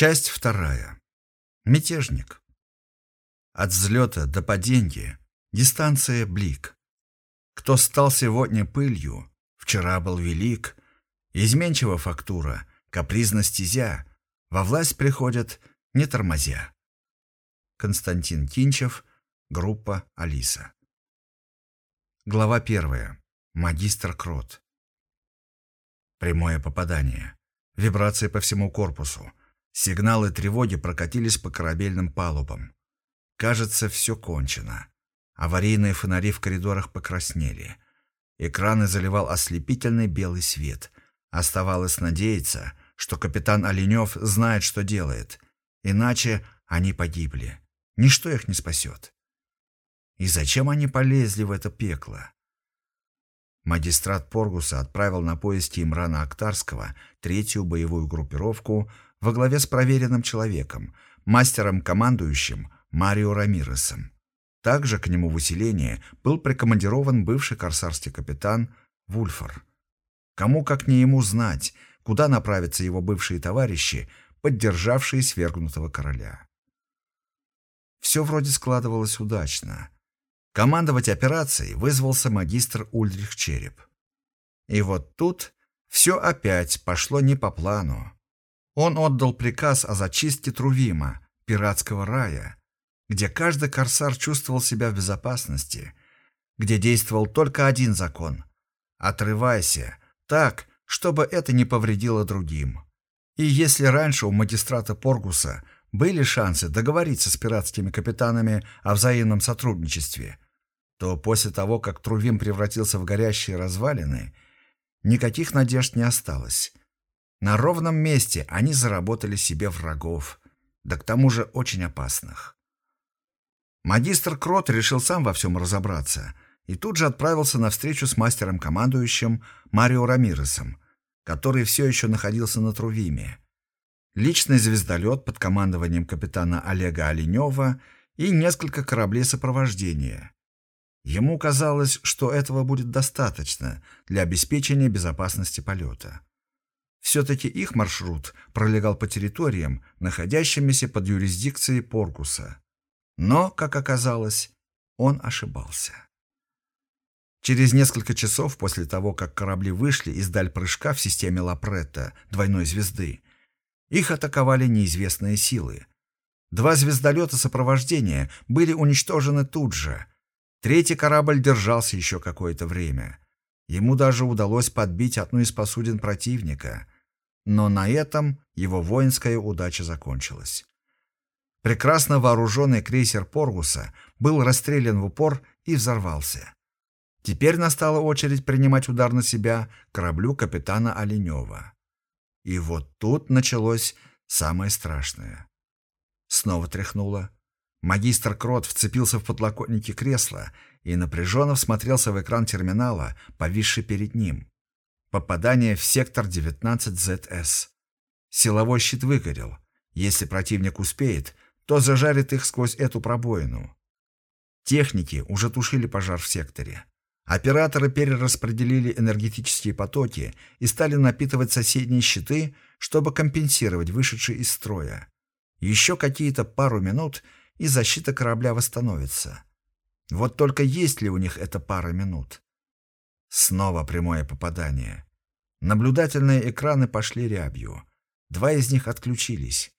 Часть вторая. Мятежник. От взлета до падения дистанция блик. Кто стал сегодня пылью, вчера был велик. Изменчива фактура, капризна стезя, во власть приходят, не тормозя. Константин Кинчев, группа «Алиса». Глава первая. Магистр Крот. Прямое попадание. Вибрации по всему корпусу. Сигналы тревоги прокатились по корабельным палубам. Кажется, все кончено. Аварийные фонари в коридорах покраснели. Экраны заливал ослепительный белый свет. Оставалось надеяться, что капитан Оленев знает, что делает. Иначе они погибли. Ничто их не спасет. И зачем они полезли в это пекло? Магистрат Поргуса отправил на поиски Имрана Актарского третью боевую группировку во главе с проверенным человеком, мастером-командующим Марио Рамиресом. Также к нему в усиление был прикомандирован бывший корсарский капитан Вульфор. Кому как не ему знать, куда направятся его бывшие товарищи, поддержавшие свергнутого короля. Все вроде складывалось удачно. Командовать операцией вызвался магистр Ульрих Череп. И вот тут все опять пошло не по плану. Он отдал приказ о зачистке Трувима, пиратского рая, где каждый корсар чувствовал себя в безопасности, где действовал только один закон — отрывайся, так, чтобы это не повредило другим. И если раньше у магистрата Поргуса были шансы договориться с пиратскими капитанами о взаимном сотрудничестве, то после того, как Трувим превратился в горящие развалины, никаких надежд не осталось. На ровном месте они заработали себе врагов, да к тому же очень опасных. Магистр Крот решил сам во всем разобраться и тут же отправился на встречу с мастером-командующим Марио Рамиресом, который все еще находился на Трувиме. Личный звездолет под командованием капитана Олега Оленева и несколько кораблей сопровождения. Ему казалось, что этого будет достаточно для обеспечения безопасности полета. Все-таки их маршрут пролегал по территориям, находящимися под юрисдикцией Поркуса. Но, как оказалось, он ошибался. Через несколько часов после того, как корабли вышли из даль прыжка в системе Лапретта, двойной звезды, их атаковали неизвестные силы. Два звездолета сопровождения были уничтожены тут же. Третий корабль держался еще какое-то время. Ему даже удалось подбить одну из посудин противника. Но на этом его воинская удача закончилась. Прекрасно вооруженный крейсер Поргуса был расстрелян в упор и взорвался. Теперь настала очередь принимать удар на себя кораблю капитана Оленева. И вот тут началось самое страшное. Снова тряхнуло. Магистр Крот вцепился в подлокотники кресла и напряженно всмотрелся в экран терминала, повисший перед ним. Попадание в сектор 19ZS. Силовой щит выгорел. Если противник успеет, то зажарит их сквозь эту пробоину. Техники уже тушили пожар в секторе. Операторы перераспределили энергетические потоки и стали напитывать соседние щиты, чтобы компенсировать вышедшие из строя. Еще какие-то пару минут, и защита корабля восстановится. Вот только есть ли у них эта пара минут? Снова прямое попадание. Наблюдательные экраны пошли рябью. Два из них отключились.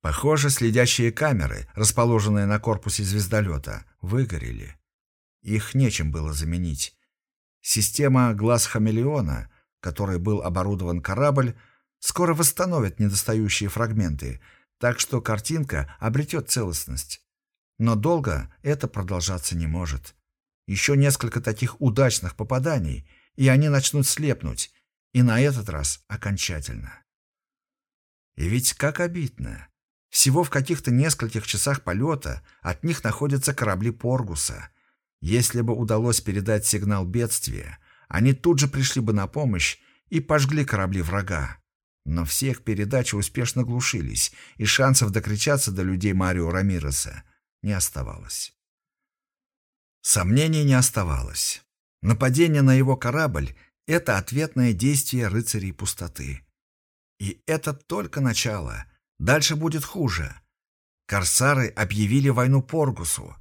Похоже, следящие камеры, расположенные на корпусе звездолета, выгорели. Их нечем было заменить. Система глаз хамелеона, которой был оборудован корабль, скоро восстановит недостающие фрагменты, так что картинка обретет целостность. Но долго это продолжаться не может. Еще несколько таких удачных попаданий, и они начнут слепнуть, и на этот раз окончательно. И ведь как обидно. Всего в каких-то нескольких часах полета от них находятся корабли Поргуса. Если бы удалось передать сигнал бедствия, они тут же пришли бы на помощь и пожгли корабли врага. Но все их передачи успешно глушились, и шансов докричаться до людей Марио Рамиреса не оставалось. Сомнений не оставалось. Нападение на его корабль — это ответное действие рыцарей пустоты. И это только начало. Дальше будет хуже. Корсары объявили войну Поргусу.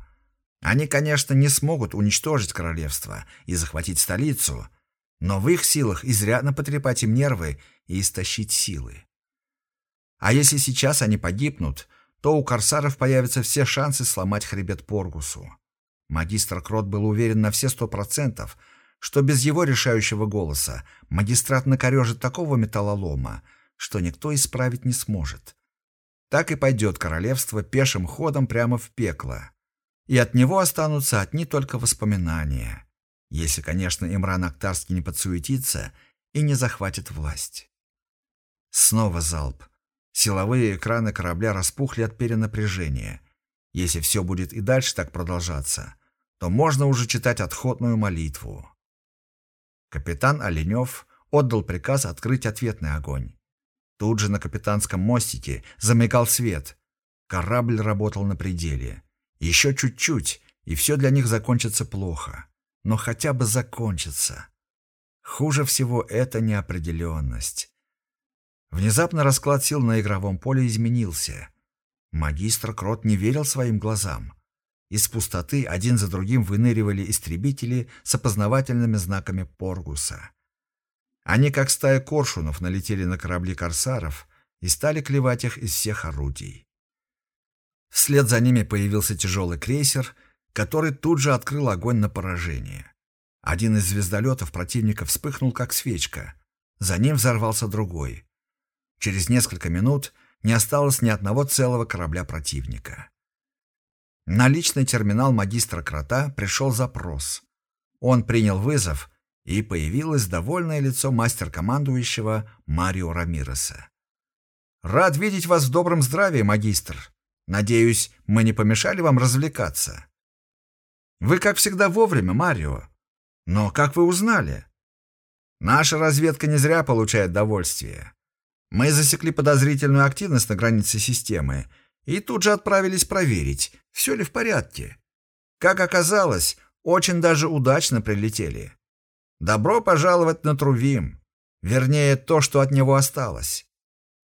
Они, конечно, не смогут уничтожить королевство и захватить столицу, но в их силах изрядно потрепать им нервы и истощить силы. А если сейчас они погибнут, то у корсаров появятся все шансы сломать хребет Поргусу. Магистр Крот был уверен на все сто процентов, что без его решающего голоса магистрат накорежит такого металлолома, что никто исправить не сможет. Так и пойдет королевство пешим ходом прямо в пекло. И от него останутся одни только воспоминания. Если, конечно, Имран Актарский не подсуетится и не захватит власть. Снова залп. Силовые экраны корабля распухли от перенапряжения. Если все будет и дальше так продолжаться, то можно уже читать отходную молитву. Капитан Оленев отдал приказ открыть ответный огонь. Тут же на капитанском мостике замигал свет. Корабль работал на пределе. Еще чуть-чуть, и все для них закончится плохо. Но хотя бы закончится. Хуже всего это неопределенность. Внезапно расклад сил на игровом поле изменился. Магистр Крот не верил своим глазам. Из пустоты один за другим выныривали истребители с опознавательными знаками Поргуса. Они, как стая коршунов, налетели на корабли корсаров и стали клевать их из всех орудий. Вслед за ними появился тяжелый крейсер, который тут же открыл огонь на поражение. Один из звездолетов противника вспыхнул, как свечка. За ним взорвался другой. Через несколько минут не осталось ни одного целого корабля противника. На личный терминал магистра Крота пришел запрос. Он принял вызов, и появилось довольное лицо мастер-командующего Марио Рамиреса. «Рад видеть вас в добром здравии, магистр. Надеюсь, мы не помешали вам развлекаться. Вы, как всегда, вовремя, Марио. Но как вы узнали? Наша разведка не зря получает довольствие. Мы засекли подозрительную активность на границе системы и тут же отправились проверить, все ли в порядке. Как оказалось, очень даже удачно прилетели. Добро пожаловать на Трувим. Вернее, то, что от него осталось.